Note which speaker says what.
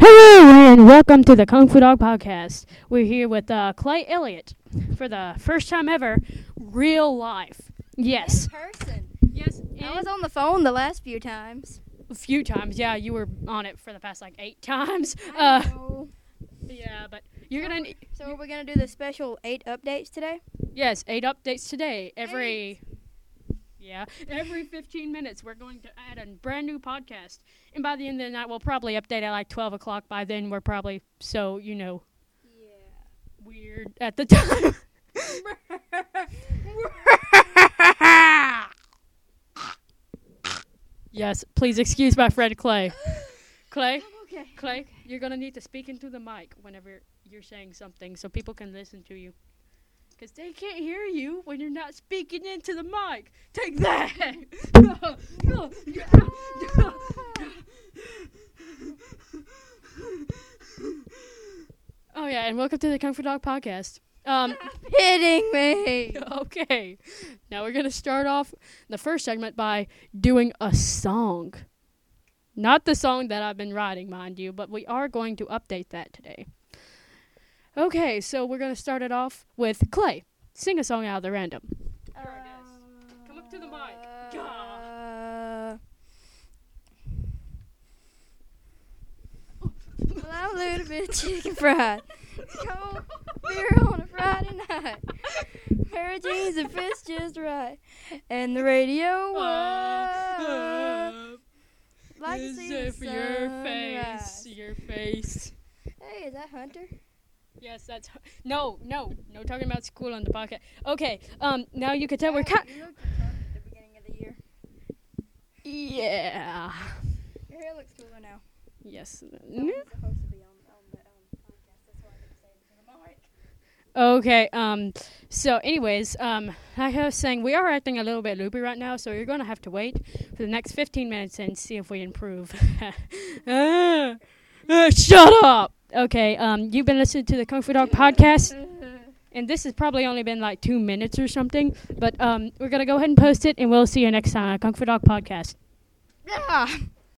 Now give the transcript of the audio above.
Speaker 1: Hello and welcome to the Kung Fu Dog Podcast. We're here with uh, Clay Elliott for the first time ever, real life. Yes,
Speaker 2: person.
Speaker 1: yes,
Speaker 2: I was on the phone the last few times.
Speaker 1: a few times. Yeah, you were on it for the past like eight times. Uh,
Speaker 2: know.
Speaker 1: yeah, but you're gonna ne-
Speaker 2: So we're gonna do the special eight updates today.
Speaker 1: yes, eight updates today. Every yeah, every 15 minutes we're going to add a brand new podcast, and by the end of the night we'll probably update at like 12 o'clock. By then we're probably so you know
Speaker 2: Yeah.
Speaker 1: weird at the time. yes, please excuse my friend Clay. Clay,
Speaker 2: okay.
Speaker 1: Clay, you're gonna need to speak into the mic whenever you're saying something so people can listen to you. Cause they can't hear you when you're not speaking into the mic. Take that. oh yeah, and welcome to the Kung Fu Dog podcast. Um,
Speaker 2: Hitting me.
Speaker 1: okay. Now we're going to start off the first segment by doing a song. Not the song that I've been writing, mind you, but we are going to update that today. Okay, so we're going to start it off with Clay. Sing a song out of the random. Here it is. Come up to the mic.
Speaker 2: Uh, well, I'm a little bit chicken fried. Cold beer on a Friday night. Pair of jeans and fits just right. And the radio was like to
Speaker 1: Is
Speaker 2: see
Speaker 1: it
Speaker 2: the
Speaker 1: for your face? Your face.
Speaker 2: Hey, is that Hunter?
Speaker 1: Yes, that's no, no, no talking about school on the podcast. Okay, um, now you can tell we're kind.
Speaker 2: You looked retarded at the beginning of the year.
Speaker 1: Yeah.
Speaker 2: Your hair looks cooler now.
Speaker 1: Yes.
Speaker 2: No one's supposed to be on, on the podcast. That's why I didn't say it to the mic.
Speaker 1: Okay. Um. So, anyways, um, like I was saying, we are acting a little bit loopy right now, so you're gonna have to wait for the next 15 minutes and see if we improve. Ah, ah, shut up. Okay. Um, you've been listening to the Kung Fu Dog podcast, and this has probably only been like two minutes or something. But um, we're gonna go ahead and post it, and we'll see you next time on Kung Fu Dog podcast.
Speaker 2: Yeah.